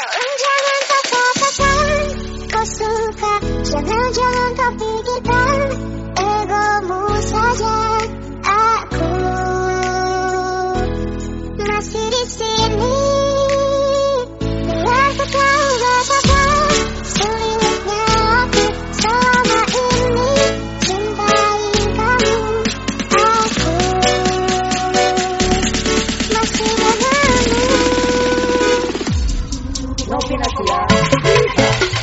Jangan kau katakan kau suka Jangan-jangan kau pikirkan egomu saja Thank you.